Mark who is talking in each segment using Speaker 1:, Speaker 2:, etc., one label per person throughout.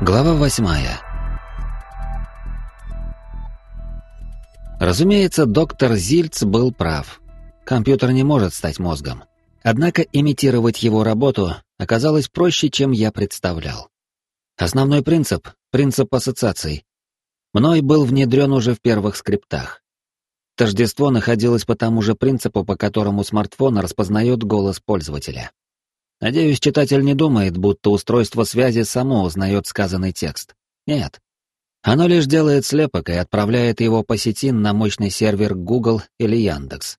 Speaker 1: Глава восьмая. Разумеется, доктор Зильц был прав. Компьютер не может стать мозгом. Однако имитировать его работу оказалось проще, чем я представлял. Основной принцип — принцип ассоциаций. Мной был внедрен уже в первых скриптах. Тождество находилось по тому же принципу, по которому смартфон распознает голос пользователя. Надеюсь, читатель не думает, будто устройство связи само узнает сказанный текст. Нет. Оно лишь делает слепок и отправляет его по сети на мощный сервер Google или Яндекс.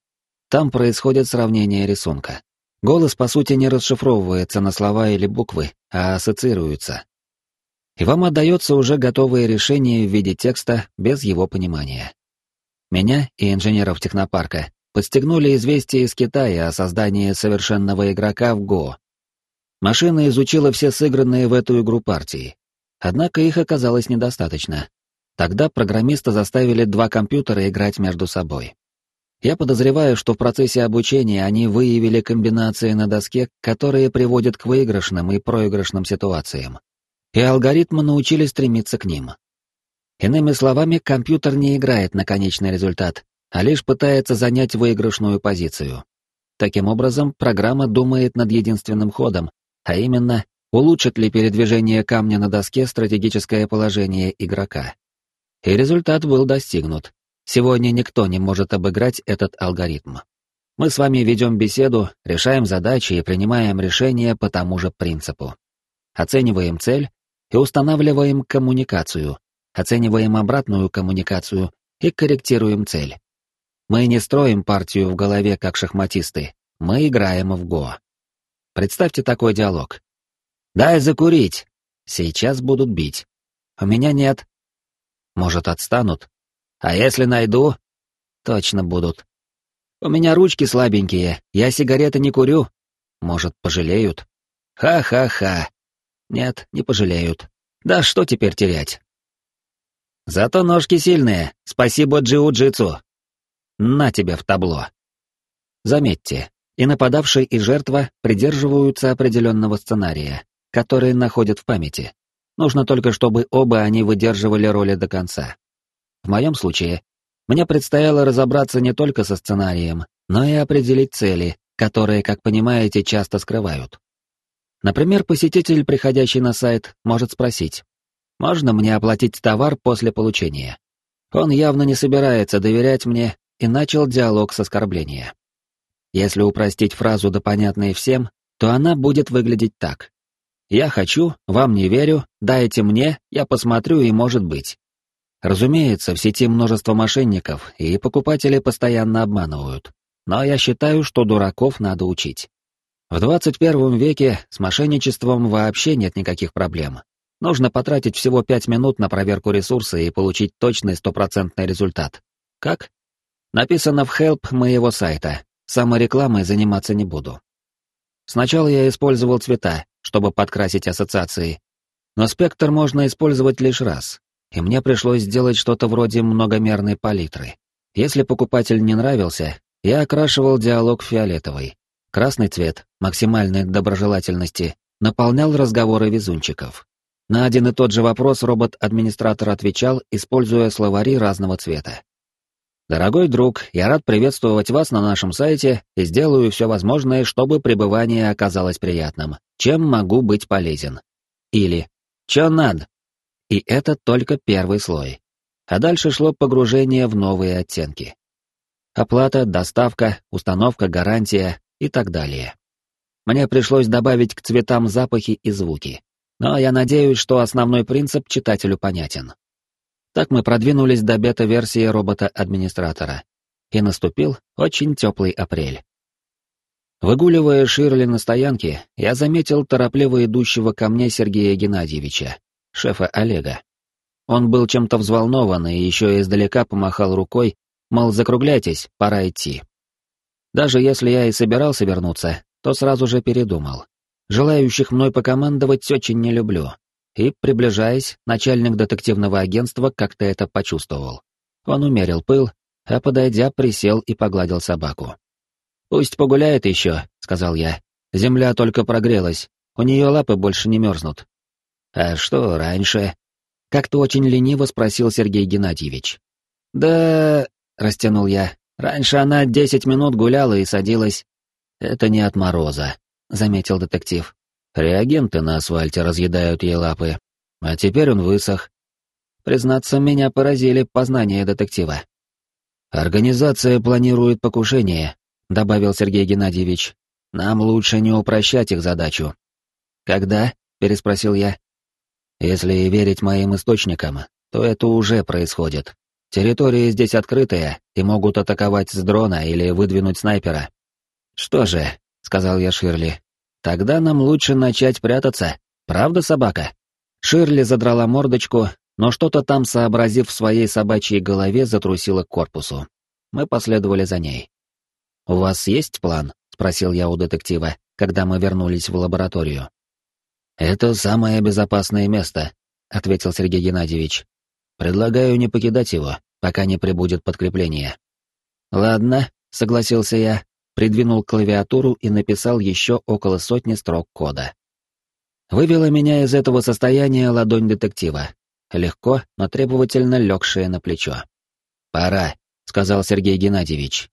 Speaker 1: Там происходит сравнение рисунка. Голос, по сути, не расшифровывается на слова или буквы, а ассоциируется. И вам отдается уже готовое решение в виде текста без его понимания. Меня и инженеров технопарка подстегнули известия из Китая о создании совершенного игрока в Го, Машина изучила все сыгранные в эту игру партии. Однако их оказалось недостаточно. Тогда программисты заставили два компьютера играть между собой. Я подозреваю, что в процессе обучения они выявили комбинации на доске, которые приводят к выигрышным и проигрышным ситуациям. И алгоритмы научились стремиться к ним. Иными словами, компьютер не играет на конечный результат, а лишь пытается занять выигрышную позицию. Таким образом, программа думает над единственным ходом, а именно, улучшит ли передвижение камня на доске стратегическое положение игрока. И результат был достигнут. Сегодня никто не может обыграть этот алгоритм. Мы с вами ведем беседу, решаем задачи и принимаем решения по тому же принципу. Оцениваем цель и устанавливаем коммуникацию, оцениваем обратную коммуникацию и корректируем цель. Мы не строим партию в голове как шахматисты, мы играем в го. Представьте такой диалог. «Дай закурить. Сейчас будут бить. У меня нет». «Может, отстанут? А если найду?» «Точно будут. У меня ручки слабенькие, я сигареты не курю. Может, пожалеют?» «Ха-ха-ха. Нет, не пожалеют. Да что теперь терять?» «Зато ножки сильные, спасибо джиу-джитсу. На тебе в табло». Заметьте, и нападавший и жертва придерживаются определенного сценария, который находят в памяти. Нужно только, чтобы оба они выдерживали роли до конца. В моем случае, мне предстояло разобраться не только со сценарием, но и определить цели, которые, как понимаете, часто скрывают. Например, посетитель, приходящий на сайт, может спросить, «Можно мне оплатить товар после получения?» Он явно не собирается доверять мне и начал диалог с оскорбления. Если упростить фразу до понятной всем, то она будет выглядеть так. «Я хочу, вам не верю, дайте мне, я посмотрю и может быть». Разумеется, в сети множество мошенников, и покупатели постоянно обманывают. Но я считаю, что дураков надо учить. В 21 веке с мошенничеством вообще нет никаких проблем. Нужно потратить всего 5 минут на проверку ресурса и получить точный стопроцентный результат. Как? Написано в help моего сайта, Саморекламой заниматься не буду. Сначала я использовал цвета, чтобы подкрасить ассоциации, но спектр можно использовать лишь раз, и мне пришлось сделать что-то вроде многомерной палитры. Если покупатель не нравился, я окрашивал диалог фиолетовый. Красный цвет, максимальной доброжелательности, наполнял разговоры везунчиков. На один и тот же вопрос робот-администратор отвечал, используя словари разного цвета. Дорогой друг, я рад приветствовать вас на нашем сайте и сделаю все возможное, чтобы пребывание оказалось приятным. Чем могу быть полезен? Или «Чё надо?» И это только первый слой. А дальше шло погружение в новые оттенки. Оплата, доставка, установка, гарантия и так далее. Мне пришлось добавить к цветам запахи и звуки. Но я надеюсь, что основной принцип читателю понятен. Так мы продвинулись до бета-версии робота-администратора. И наступил очень теплый апрель. Выгуливая Ширли на стоянке, я заметил торопливо идущего ко мне Сергея Геннадьевича, шефа Олега. Он был чем-то взволнован и еще издалека помахал рукой, мол, закругляйтесь, пора идти. Даже если я и собирался вернуться, то сразу же передумал. Желающих мной покомандовать очень не люблю, и, приближаясь, начальник детективного агентства как-то это почувствовал. Он умерил пыл, а, подойдя, присел и погладил собаку. «Пусть погуляет еще», — сказал я. «Земля только прогрелась, у нее лапы больше не мерзнут». «А что раньше?» — как-то очень лениво спросил Сергей Геннадьевич. «Да...» — растянул я. «Раньше она десять минут гуляла и садилась». «Это не от мороза», — заметил детектив. «Реагенты на асфальте разъедают ей лапы. А теперь он высох. Признаться, меня поразили познания детектива. «Организация планирует покушение», — добавил Сергей Геннадьевич. «Нам лучше не упрощать их задачу». «Когда?» — переспросил я. «Если верить моим источникам, то это уже происходит. Территория здесь открытая, и могут атаковать с дрона или выдвинуть снайпера». «Что же», — сказал я Ширли, — «тогда нам лучше начать прятаться. Правда, собака?» Ширли задрала мордочку, но что-то там, сообразив в своей собачьей голове, затрусило к корпусу. Мы последовали за ней. «У вас есть план?» — спросил я у детектива, когда мы вернулись в лабораторию. «Это самое безопасное место», — ответил Сергей Геннадьевич. «Предлагаю не покидать его, пока не прибудет подкрепление». «Ладно», — согласился я, придвинул клавиатуру и написал еще около сотни строк кода. Вывела меня из этого состояния ладонь детектива, легко, но требовательно легшее на плечо. «Пора», — сказал Сергей Геннадьевич.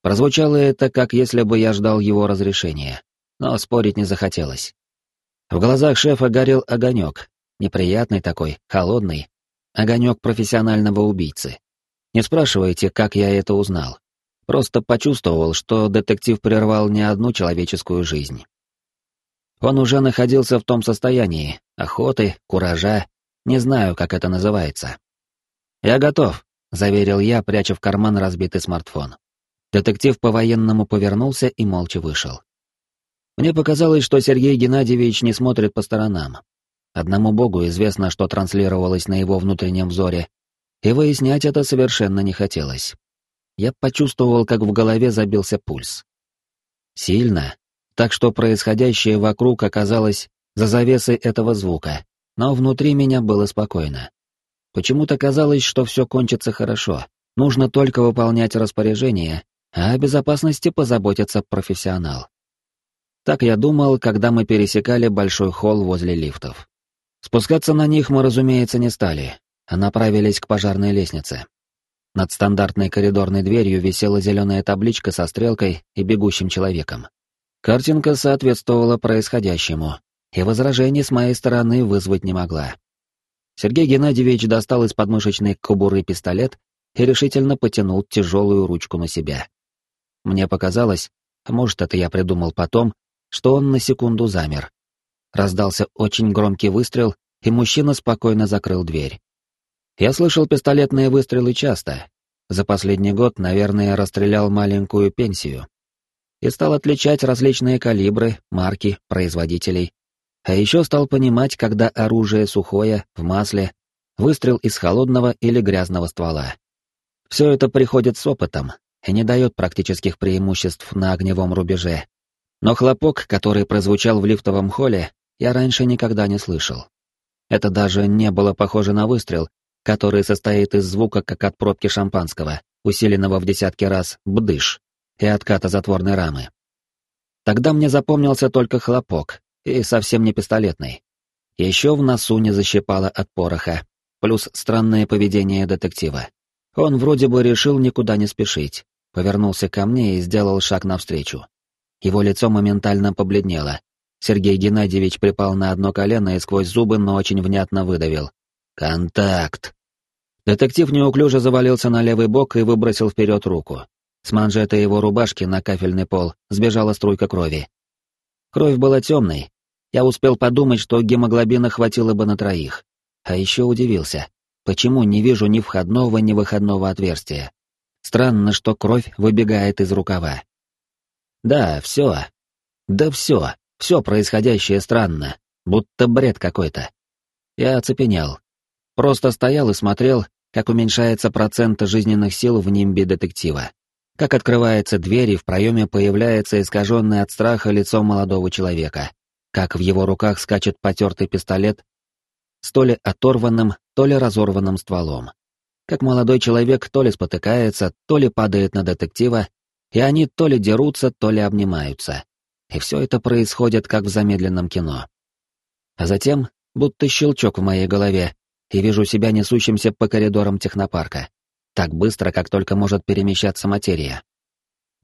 Speaker 1: Прозвучало это, как если бы я ждал его разрешения, но спорить не захотелось. В глазах шефа горел огонек, неприятный такой, холодный, огонек профессионального убийцы. Не спрашивайте, как я это узнал. Просто почувствовал, что детектив прервал не одну человеческую жизнь. Он уже находился в том состоянии охоты, куража, не знаю, как это называется. «Я готов», — заверил я, пряча в карман разбитый смартфон. Детектив по-военному повернулся и молча вышел. Мне показалось, что Сергей Геннадьевич не смотрит по сторонам. Одному богу известно, что транслировалось на его внутреннем взоре, и выяснять это совершенно не хотелось. Я почувствовал, как в голове забился пульс. Сильно, так что происходящее вокруг оказалось за завесой этого звука, но внутри меня было спокойно. Почему-то казалось, что все кончится хорошо, нужно только выполнять распоряжения, а о безопасности позаботится профессионал. Так я думал, когда мы пересекали большой холл возле лифтов. Спускаться на них мы, разумеется, не стали, а направились к пожарной лестнице. Над стандартной коридорной дверью висела зеленая табличка со стрелкой и бегущим человеком. Картинка соответствовала происходящему, и возражений с моей стороны вызвать не могла. Сергей Геннадьевич достал из подмышечной кобуры пистолет и решительно потянул тяжелую ручку на себя. Мне показалось, а может, это я придумал потом, что он на секунду замер. Раздался очень громкий выстрел, и мужчина спокойно закрыл дверь. Я слышал пистолетные выстрелы часто. За последний год, наверное, расстрелял маленькую пенсию. И стал отличать различные калибры, марки, производителей. А еще стал понимать, когда оружие сухое, в масле, выстрел из холодного или грязного ствола. Все это приходит с опытом и не дает практических преимуществ на огневом рубеже. Но хлопок, который прозвучал в лифтовом холле, я раньше никогда не слышал. Это даже не было похоже на выстрел, который состоит из звука, как от пробки шампанского, усиленного в десятки раз «бдыш» и отката затворной рамы. Тогда мне запомнился только хлопок, и совсем не пистолетный. Еще в носу не защипало от пороха, плюс странное поведение детектива. Он вроде бы решил никуда не спешить, повернулся ко мне и сделал шаг навстречу. Его лицо моментально побледнело. Сергей Геннадьевич припал на одно колено и сквозь зубы, но очень внятно выдавил. «Контакт!» Детектив неуклюже завалился на левый бок и выбросил вперед руку. С манжеты его рубашки на кафельный пол сбежала струйка крови. Кровь была темной, я успел подумать, что гемоглобина хватило бы на троих. А еще удивился, почему не вижу ни входного, ни выходного отверстия. Странно, что кровь выбегает из рукава. Да, все. Да все. Все происходящее странно. Будто бред какой-то. Я оцепенел. Просто стоял и смотрел, как уменьшается процент жизненных сил в нимбе детектива. Как открывается дверь, и в проеме появляется искаженное от страха лицо молодого человека как в его руках скачет потертый пистолет с то ли оторванным, то ли разорванным стволом. Как молодой человек то ли спотыкается, то ли падает на детектива, и они то ли дерутся, то ли обнимаются. И все это происходит как в замедленном кино. А затем будто щелчок в моей голове, и вижу себя несущимся по коридорам технопарка. Так быстро, как только может перемещаться материя.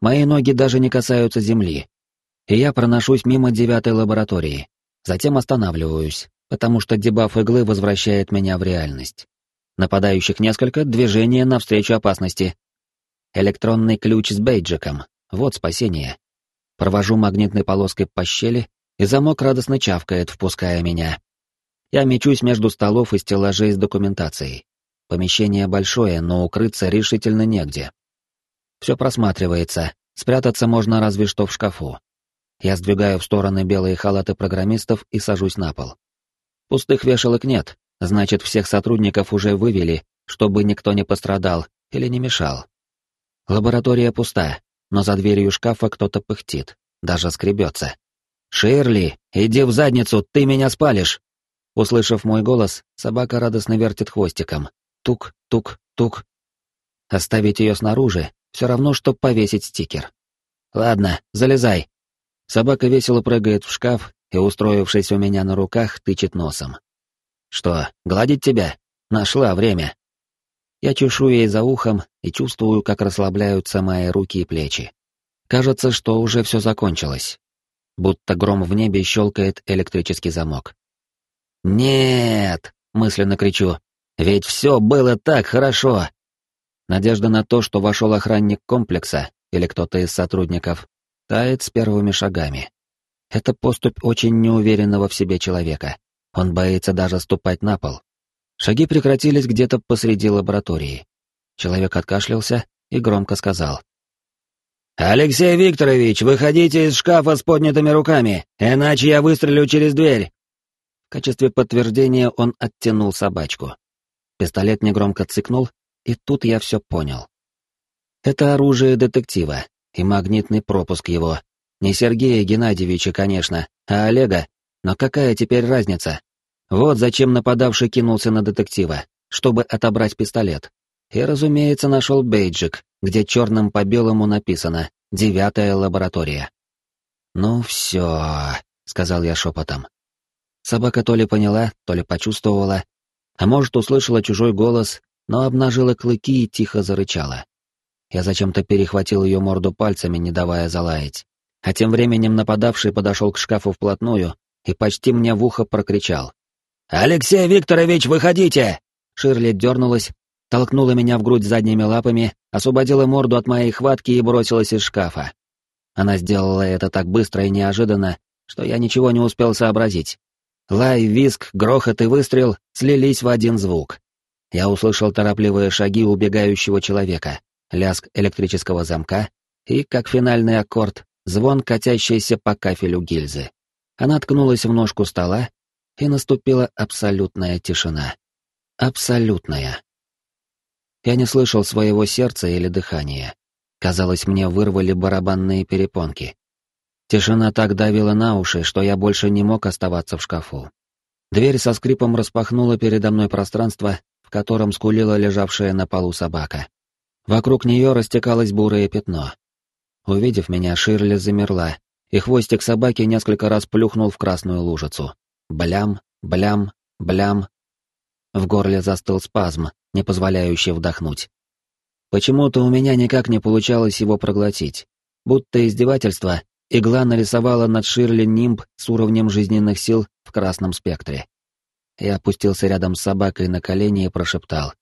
Speaker 1: Мои ноги даже не касаются земли. И я проношусь мимо девятой лаборатории. Затем останавливаюсь, потому что дебаф иглы возвращает меня в реальность. Нападающих несколько, движение навстречу опасности. Электронный ключ с бейджиком. Вот спасение. Провожу магнитной полоской по щели, и замок радостно чавкает, впуская меня. Я мечусь между столов и стеллажей с документацией. Помещение большое, но укрыться решительно негде. Все просматривается, спрятаться можно разве что в шкафу. Я сдвигаю в стороны белые халаты программистов и сажусь на пол. Пустых вешалок нет, значит, всех сотрудников уже вывели, чтобы никто не пострадал или не мешал. Лаборатория пуста, но за дверью шкафа кто-то пыхтит, даже скребется. «Ширли, иди в задницу, ты меня спалишь!» Услышав мой голос, собака радостно вертит хвостиком. Тук, тук, тук. Оставить ее снаружи — все равно, что повесить стикер. «Ладно, залезай». Собака весело прыгает в шкаф и, устроившись у меня на руках, тычет носом. «Что, гладить тебя? Нашла время». Я чешу ей за ухом и чувствую, как расслабляются мои руки и плечи. Кажется, что уже все закончилось. Будто гром в небе щелкает электрический замок. «Нет!» — мысленно кричу. «Ведь все было так хорошо!» Надежда на то, что вошел охранник комплекса или кто-то из сотрудников, тает с первыми шагами. Это поступь очень неуверенного в себе человека. Он боится даже ступать на пол. Шаги прекратились где-то посреди лаборатории. Человек откашлялся и громко сказал. «Алексей Викторович, выходите из шкафа с поднятыми руками, иначе я выстрелю через дверь!» Качестве подтверждения он оттянул собачку. Пистолет негромко цыкнул, и тут я все понял. Это оружие детектива и магнитный пропуск его. Не Сергея Геннадьевича, конечно, а Олега, но какая теперь разница? Вот зачем нападавший кинулся на детектива, чтобы отобрать пистолет. И, разумеется, нашел бейджик, где черным по белому написано «Девятая лаборатория». «Ну все», — сказал я шепотом. Собака то ли поняла, то ли почувствовала, а может, услышала чужой голос, но обнажила клыки и тихо зарычала. Я зачем-то перехватил ее морду пальцами, не давая залаять. А тем временем нападавший подошел к шкафу вплотную и почти мне в ухо прокричал. «Алексей Викторович, выходите!» Ширли дернулась, толкнула меня в грудь задними лапами, освободила морду от моей хватки и бросилась из шкафа. Она сделала это так быстро и неожиданно, что я ничего не успел сообразить. Лай, виск, грохот и выстрел слились в один звук. Я услышал торопливые шаги убегающего человека, лязг электрического замка и, как финальный аккорд, звон, катящийся по кафелю гильзы. Она ткнулась в ножку стола и наступила абсолютная тишина. Абсолютная. Я не слышал своего сердца или дыхания. Казалось, мне вырвали барабанные перепонки. Тишина так давила на уши, что я больше не мог оставаться в шкафу. Дверь со скрипом распахнула передо мной пространство, в котором скулила лежавшая на полу собака. Вокруг нее растекалось бурое пятно. Увидев меня, Ширли замерла, и хвостик собаки несколько раз плюхнул в красную лужицу. Блям, блям, блям. В горле застыл спазм, не позволяющий вдохнуть. Почему-то у меня никак не получалось его проглотить. Будто издевательство, игла нарисовала над Ширли нимб с уровнем жизненных сил в красном спектре. Я опустился рядом с собакой на колени и прошептал.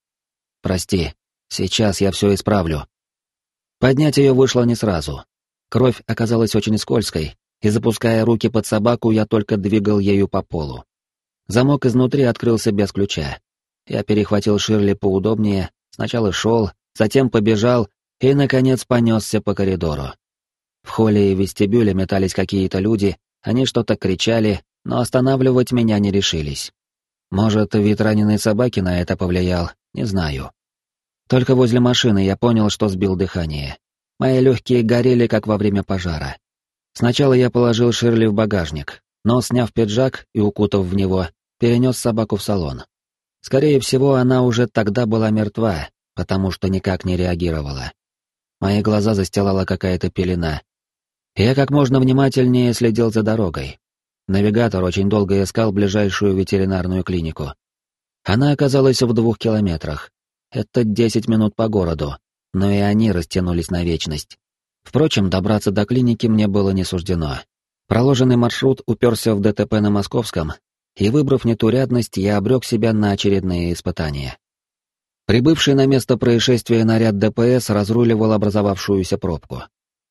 Speaker 1: «Прости, сейчас я все исправлю». Поднять ее вышло не сразу. Кровь оказалась очень скользкой, и запуская руки под собаку, я только двигал ею по полу. Замок изнутри открылся без ключа. Я перехватил Ширли поудобнее, сначала шел, затем побежал и, наконец, понесся по коридору. В холле и вестибюле метались какие-то люди, они что-то кричали, но останавливать меня не решились. Может, вид раненой собаки на это повлиял, не знаю. Только возле машины я понял, что сбил дыхание. Мои легкие горели, как во время пожара. Сначала я положил Ширли в багажник, но, сняв пиджак и укутав в него, перенес собаку в салон. Скорее всего, она уже тогда была мертва, потому что никак не реагировала. Мои глаза застилала какая-то пелена. Я как можно внимательнее следил за дорогой. Навигатор очень долго искал ближайшую ветеринарную клинику. Она оказалась в двух километрах. Это десять минут по городу, но и они растянулись на вечность. Впрочем, добраться до клиники мне было не суждено. Проложенный маршрут уперся в ДТП на Московском, и, выбрав нетурядность, я обрек себя на очередные испытания. Прибывший на место происшествия наряд ДПС разруливал образовавшуюся пробку.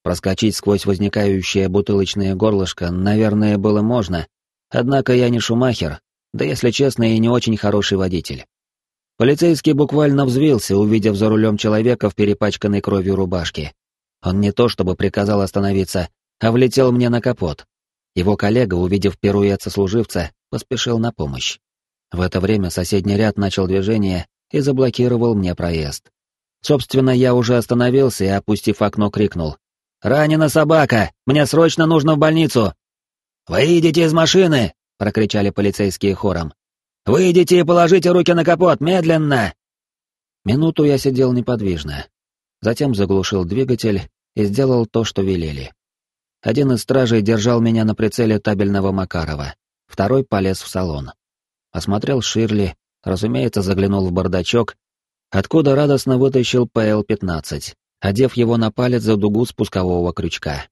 Speaker 1: Проскочить сквозь возникающее бутылочное горлышко, наверное, было можно, однако я не шумахер, да, если честно, и не очень хороший водитель. Полицейский буквально взвился, увидев за рулем человека в перепачканной кровью рубашке. Он не то чтобы приказал остановиться, а влетел мне на капот. Его коллега, увидев пируэт сослуживца, поспешил на помощь. В это время соседний ряд начал движение и заблокировал мне проезд. Собственно, я уже остановился и, опустив окно, крикнул. «Ранена собака! Мне срочно нужно в больницу!» «Выйдите из машины!» — прокричали полицейские хором. «Выйдите и положите руки на капот, медленно!» Минуту я сидел неподвижно. Затем заглушил двигатель и сделал то, что велели. Один из стражей держал меня на прицеле табельного Макарова, второй полез в салон. Осмотрел Ширли, разумеется, заглянул в бардачок, откуда радостно вытащил ПЛ-15, одев его на палец за дугу спускового крючка.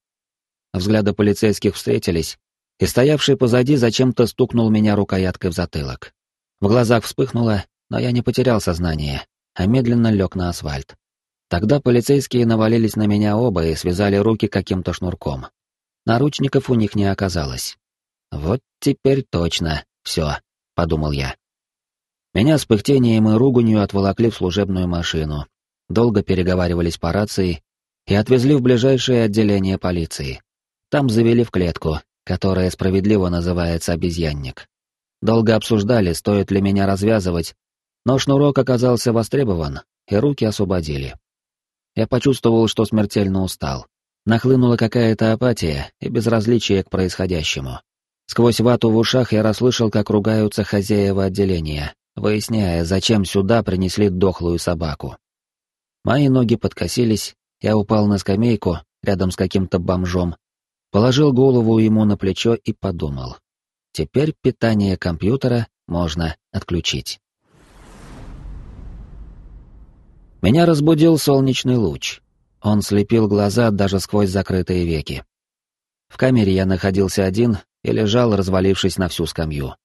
Speaker 1: Взгляды полицейских встретились, и стоявший позади зачем-то стукнул меня рукояткой в затылок. В глазах вспыхнуло, но я не потерял сознание, а медленно лег на асфальт. Тогда полицейские навалились на меня оба и связали руки каким-то шнурком. Наручников у них не оказалось. «Вот теперь точно все», — подумал я. Меня с пыхтением и руганью отволокли в служебную машину, долго переговаривались по рации и отвезли в ближайшее отделение полиции. Там завели в клетку, которая справедливо называется обезьянник. Долго обсуждали, стоит ли меня развязывать, но шнурок оказался востребован, и руки освободили. Я почувствовал, что смертельно устал. Нахлынула какая-то апатия и безразличие к происходящему. Сквозь вату в ушах я расслышал, как ругаются хозяева отделения, выясняя, зачем сюда принесли дохлую собаку. Мои ноги подкосились, я упал на скамейку рядом с каким-то бомжом, положил голову ему на плечо и подумал. Теперь питание компьютера можно отключить. Меня разбудил солнечный луч. Он слепил глаза даже сквозь закрытые веки. В камере я находился один и лежал, развалившись на всю скамью.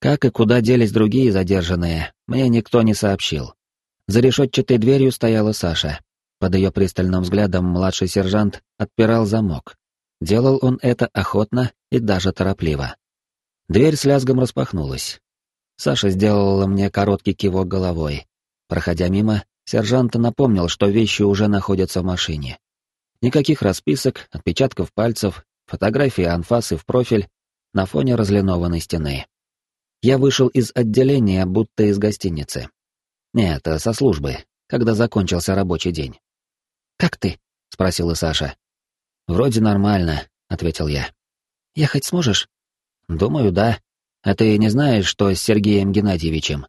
Speaker 1: Как и куда делись другие задержанные, мне никто не сообщил. За решетчатой дверью стояла Саша. Под ее пристальным взглядом младший сержант отпирал замок. Делал он это охотно и даже торопливо. Дверь с лязгом распахнулась. Саша сделала мне короткий кивок головой. Проходя мимо, сержант напомнил, что вещи уже находятся в машине. Никаких расписок, отпечатков пальцев, фотографии анфасы в профиль на фоне разлинованной стены. Я вышел из отделения, будто из гостиницы. Нет, со службы, когда закончился рабочий день. «Как ты?» — спросила Саша. «Вроде нормально», — ответил я. «Ехать сможешь?» «Думаю, да. А ты не знаешь, что с Сергеем Геннадьевичем?»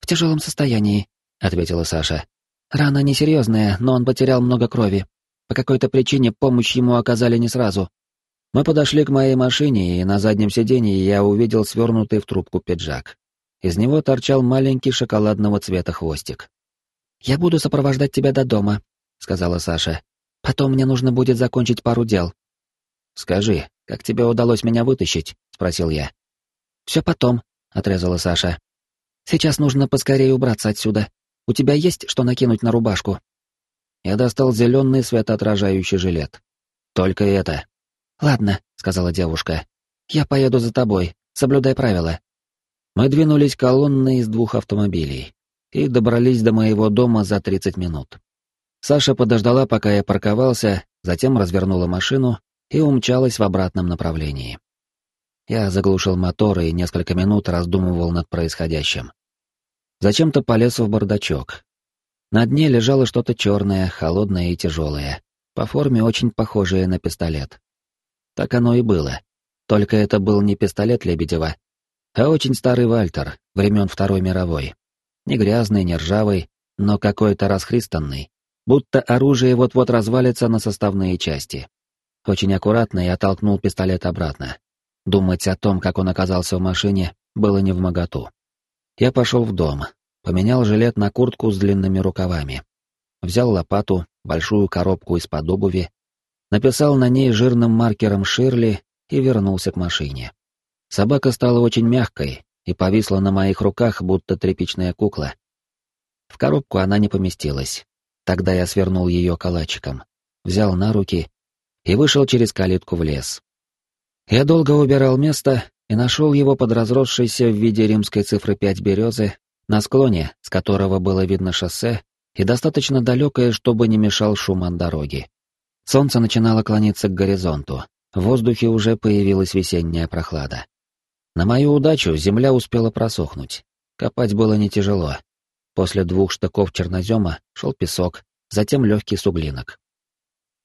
Speaker 1: «В тяжелом состоянии», — ответила Саша. «Рана несерьезная, но он потерял много крови. По какой-то причине помощь ему оказали не сразу. Мы подошли к моей машине, и на заднем сиденье я увидел свернутый в трубку пиджак. Из него торчал маленький шоколадного цвета хвостик. «Я буду сопровождать тебя до дома», — сказала Саша. «Потом мне нужно будет закончить пару дел». «Скажи, как тебе удалось меня вытащить?» — спросил я. «Все потом», — отрезала Саша. «Сейчас нужно поскорее убраться отсюда. У тебя есть что накинуть на рубашку?» Я достал зеленый светоотражающий жилет. «Только это», «Ладно», — сказала девушка. «Я поеду за тобой. Соблюдай правила». Мы двинулись колонной из двух автомобилей и добрались до моего дома за 30 минут. Саша подождала, пока я парковался, затем развернула машину и умчалась в обратном направлении. Я заглушил мотор и несколько минут раздумывал над происходящим. Зачем-то полез в бардачок. На дне лежало что-то черное, холодное и тяжелое, по форме очень похожее на пистолет. Так оно и было. Только это был не пистолет Лебедева, а очень старый Вальтер, времен Второй мировой. Не грязный, не ржавый, но какой-то расхристанный. Будто оружие вот-вот развалится на составные части. Очень аккуратно я толкнул пистолет обратно. Думать о том, как он оказался в машине, было не в моготу. Я пошел в дом, поменял жилет на куртку с длинными рукавами. Взял лопату, большую коробку из-под обуви, написал на ней жирным маркером «Ширли» и вернулся к машине. Собака стала очень мягкой и повисла на моих руках, будто тряпичная кукла. В коробку она не поместилась. Тогда я свернул ее калачиком, взял на руки и вышел через калитку в лес. Я долго убирал место и нашел его под разросшейся в виде римской цифры 5 березы, на склоне, с которого было видно шоссе, и достаточно далекое, чтобы не мешал шум от дороги. Солнце начинало клониться к горизонту, в воздухе уже появилась весенняя прохлада. На мою удачу земля успела просохнуть. Копать было не тяжело. После двух штыков чернозема шел песок, затем легкий суглинок.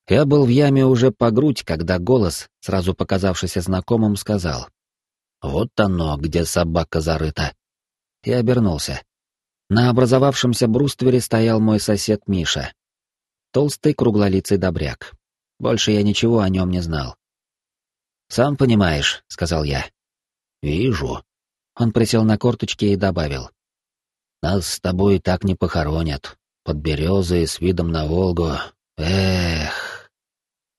Speaker 1: Я был в яме уже по грудь, когда голос, сразу показавшийся знакомым, сказал. «Вот оно, где собака зарыта». Я обернулся. На образовавшемся бруствере стоял мой сосед Миша. Толстый круглолицый добряк. Больше я ничего о нем не знал. «Сам понимаешь», — сказал я. «Вижу». Он присел на корточки и добавил. «Нас с тобой так не похоронят. Под березой с видом на Волгу. Эх...»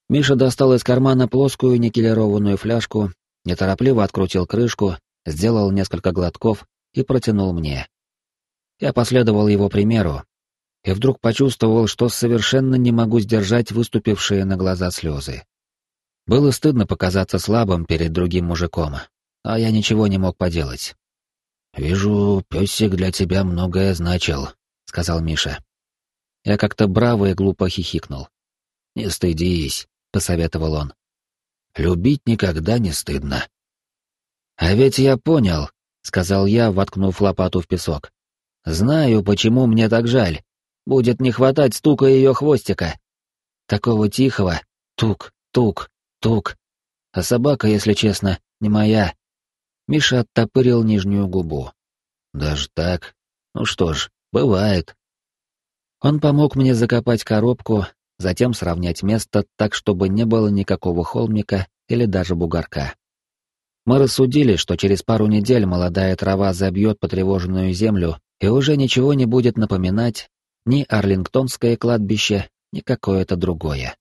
Speaker 1: Миша достал из кармана плоскую никелированную фляжку, неторопливо открутил крышку, сделал несколько глотков и протянул мне. Я последовал его примеру и вдруг почувствовал, что совершенно не могу сдержать выступившие на глаза слезы. Было стыдно показаться слабым перед другим мужиком, а я ничего не мог поделать. «Вижу, песик для тебя многое значил», — сказал Миша. Я как-то браво и глупо хихикнул. «Не стыдись. — посоветовал он. «Любить никогда не стыдно». «А ведь я понял», — сказал я, воткнув лопату в песок. «Знаю, почему мне так жаль. Будет не хватать стука ее хвостика. Такого тихого. Тук, тук, тук. А собака, если честно, не моя». Миша оттопырил нижнюю губу. «Даже так? Ну что ж, бывает». Он помог мне закопать коробку, затем сравнять место так, чтобы не было никакого холмика или даже бугорка. Мы рассудили, что через пару недель молодая трава забьет потревоженную землю и уже ничего не будет напоминать ни Арлингтонское кладбище, ни какое-то другое.